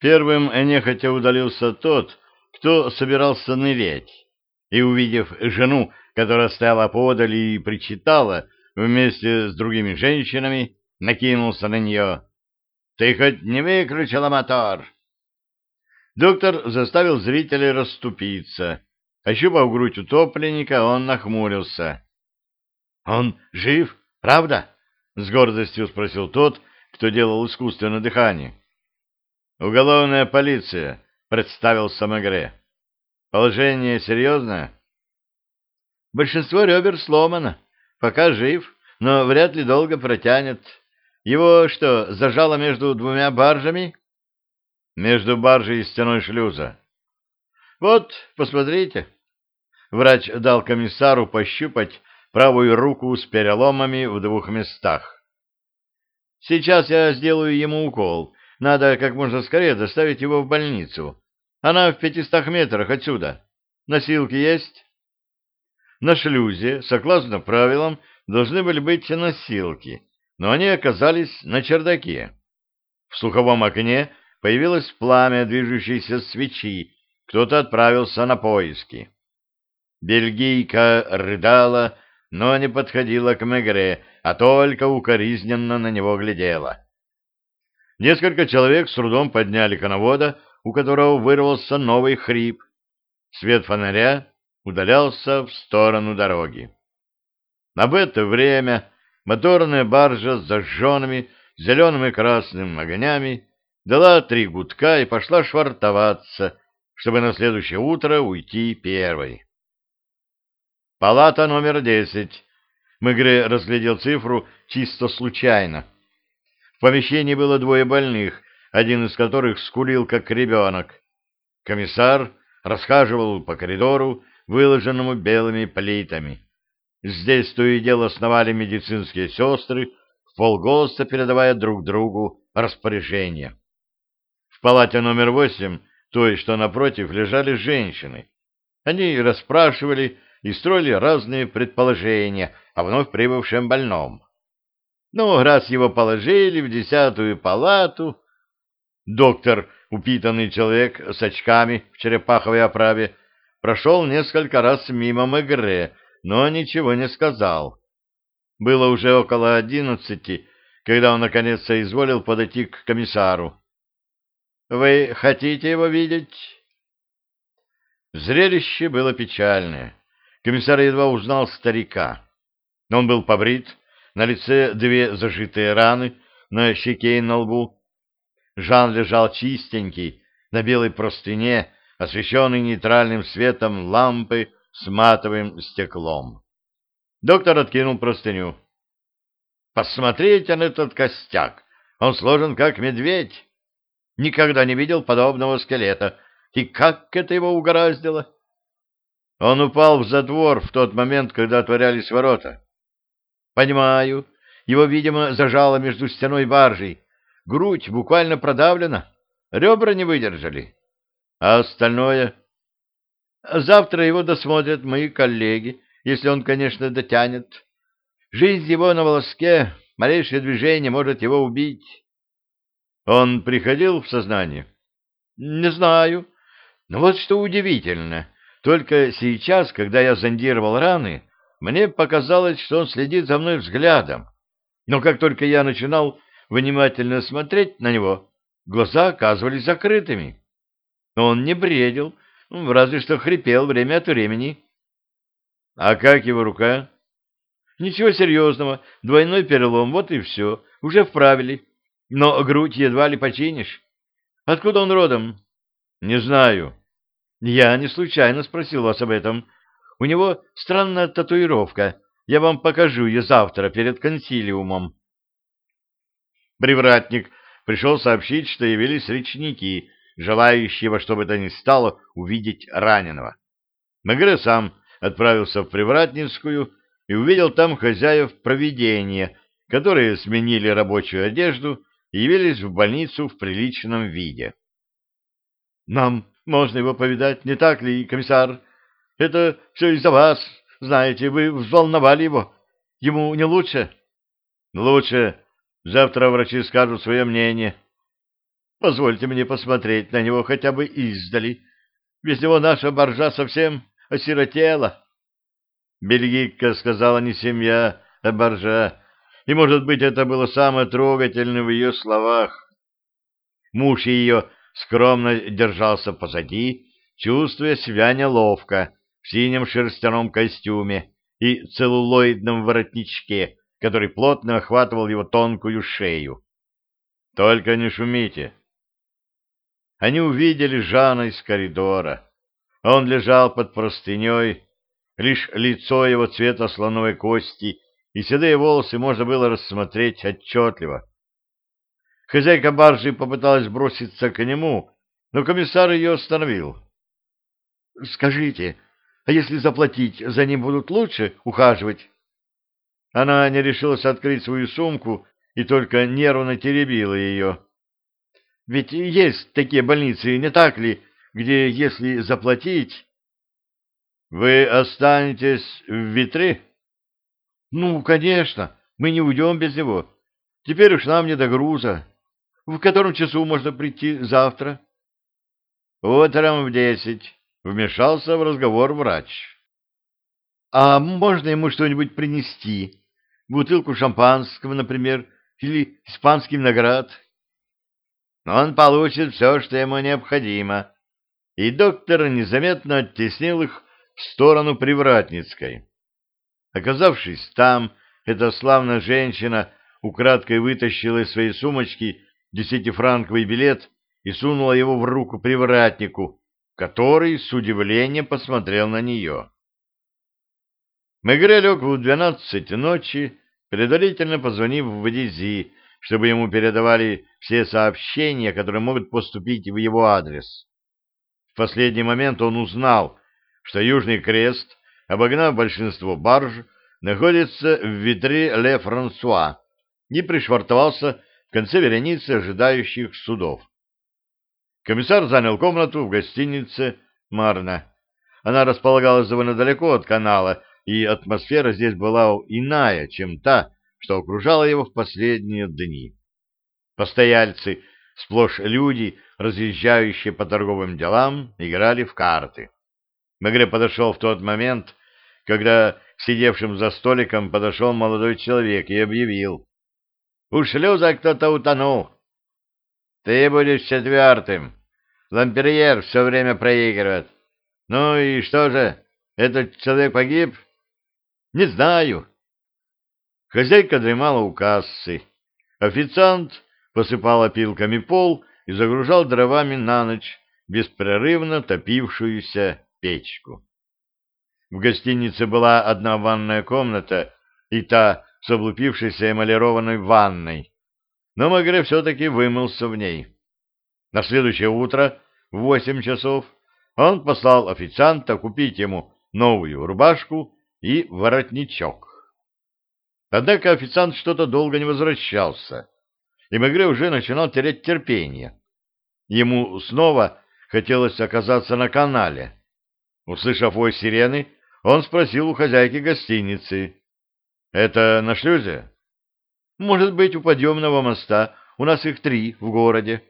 Первым нехотя удалился тот, кто собирался нырять, и, увидев жену, которая стояла подаль и причитала вместе с другими женщинами, накинулся на нее. «Ты хоть не выключила мотор?» Доктор заставил зрителей расступиться. Ощупав грудь утопленника, он нахмурился. «Он жив, правда?» — с гордостью спросил тот, кто делал искусственное дыхание. «Уголовная полиция», — представился Мегре. «Положение серьезное?» «Большинство ребер сломано. Пока жив, но вряд ли долго протянет. Его что, зажало между двумя баржами?» «Между баржей и стеной шлюза». «Вот, посмотрите». Врач дал комиссару пощупать правую руку с переломами в двух местах. «Сейчас я сделаю ему укол» Надо как можно скорее доставить его в больницу. Она в пятистах метрах отсюда. Носилки есть? На шлюзе, согласно правилам, должны были быть носилки, но они оказались на чердаке. В слуховом окне появилось пламя движущейся свечи, кто-то отправился на поиски. Бельгийка рыдала, но не подходила к Мегре, а только укоризненно на него глядела. Несколько человек с трудом подняли коновода, у которого вырвался новый хрип. Свет фонаря удалялся в сторону дороги. Об это время моторная баржа с зажженными зеленым и красным огнями дала три гудка и пошла швартоваться, чтобы на следующее утро уйти первой. Палата номер десять. Мегре разглядел цифру чисто случайно. В помещении было двое больных, один из которых скулил, как ребенок. Комиссар расхаживал по коридору, выложенному белыми плитами. Здесь то и дело сновали медицинские сестры, в полголоса передавая друг другу распоряжения. В палате номер восемь, той, что напротив, лежали женщины. Они расспрашивали и строили разные предположения о вновь прибывшем больном. Ну, раз его положили в десятую палату... Доктор, упитанный человек с очками в черепаховой оправе, прошел несколько раз мимо Мегре, но ничего не сказал. Было уже около одиннадцати, когда он наконец соизволил подойти к комиссару. — Вы хотите его видеть? Зрелище было печальное. Комиссар едва узнал старика. Он был побрит, на лице две зажитые раны, на щеке и на лбу. Жан лежал чистенький, на белой простыне, освещенный нейтральным светом лампы с матовым стеклом. Доктор откинул простыню. «Посмотрите на этот костяк! Он сложен как медведь! Никогда не видел подобного скелета. И как это его угораздило?» Он упал в затвор в тот момент, когда отворялись ворота. Понимаю. Его, видимо, зажало между стеной баржей. Грудь буквально продавлена. Ребра не выдержали. А остальное? Завтра его досмотрят мои коллеги, если он, конечно, дотянет. Жизнь его на волоске, малейшее движение может его убить. Он приходил в сознание? Не знаю. Но вот что удивительно. Только сейчас, когда я зондировал раны, мне показалось, что он следит за мной взглядом. Но как только я начинал внимательно смотреть на него, глаза оказывались закрытыми. Он не бредил, ну, разве что хрипел время от времени. А как его рука? Ничего серьезного, двойной перелом, вот и все, уже вправили. Но грудь едва ли починишь. Откуда он родом? Не знаю. Я не случайно спросил вас об этом. У него странная татуировка. Я вам покажу ее завтра перед консилиумом. Привратник пришел сообщить, что явились речники, желающие во что бы то ни стало увидеть раненого. Мегре сам отправился в Привратницкую и увидел там хозяев проведения, которые сменили рабочую одежду и явились в больницу в приличном виде. — Нам можно его повидать, не так ли, комиссар? Это все из-за вас. Знаете, вы взволновали его. Ему не лучше? Лучше. Завтра врачи скажут свое мнение. Позвольте мне посмотреть на него хотя бы издали. Без него наша боржа совсем осиротела. Бельгикка сказала не семья, а боржа, и, может быть, это было самое трогательное в ее словах. Муж ее скромно держался позади, чувствуя себя неловко в синем шерстяном костюме и целлулоидном воротничке, который плотно охватывал его тонкую шею. «Только не шумите!» Они увидели Жана из коридора. Он лежал под простыней, лишь лицо его цвета слоновой кости и седые волосы можно было рассмотреть отчетливо. Хозяйка баржи попыталась броситься к нему, но комиссар ее остановил. — Скажите, а если заплатить, за ним будут лучше ухаживать? Она не решилась открыть свою сумку и только нервно теребила ее. Ведь есть такие больницы, не так ли, где, если заплатить... — Вы останетесь в Витре? — Ну, конечно, мы не уйдем без него. Теперь уж нам не до груза. В котором часу можно прийти завтра? — Утром в десять. Вмешался в разговор врач. — А можно ему что-нибудь принести? Бутылку шампанского, например, или испанский виноград? Он получит все, что ему необходимо. И доктор незаметно оттеснил их в сторону Привратницкой. Оказавшись там, эта славная женщина украдкой вытащила из своей сумочки десятифранковый билет и сунула его в руку привратнику, который с удивлением посмотрел на нее. Мегре лег в двенадцать ночи, предварительно позвонив в Дизи, чтобы ему передавали все сообщения, которые могут поступить в его адрес. В последний момент он узнал, что Южный Крест, обогнав большинство барж, находится в Витре Ле Франсуа и пришвартовался в конце вереницы ожидающих судов. Комиссар занял комнату в гостинице «Марна». Она располагалась довольно далеко от канала, и атмосфера здесь была иная, чем та, что окружало его в последние дни. Постояльцы, сплошь люди, разъезжающие по торговым делам, играли в карты. Мегре подошел в тот момент, когда к сидевшим за столиком подошел молодой человек и объявил. — У шлюза кто-то утонул. — Ты будешь четвертым. Ламперьер все время проигрывает. Ну и что же, этот человек погиб? — Не знаю. Хозяйка дремала у кассы. Официант посыпал опилками пол и загружал дровами на ночь беспрерывно топившуюся печку. В гостинице была одна ванная комната, и та с облупившейся эмалированной ванной, но Магре все-таки вымылся в ней. На следующее утро в восемь часов он послал официанта купить ему новую рубашку и воротничок. Однако официант что-то долго не возвращался, и Мегре уже начинал терять терпение. Ему снова хотелось оказаться на канале. Услышав вой сирены, он спросил у хозяйки гостиницы. — Это на шлюзе? — Может быть, у подъемного моста. У нас их три в городе.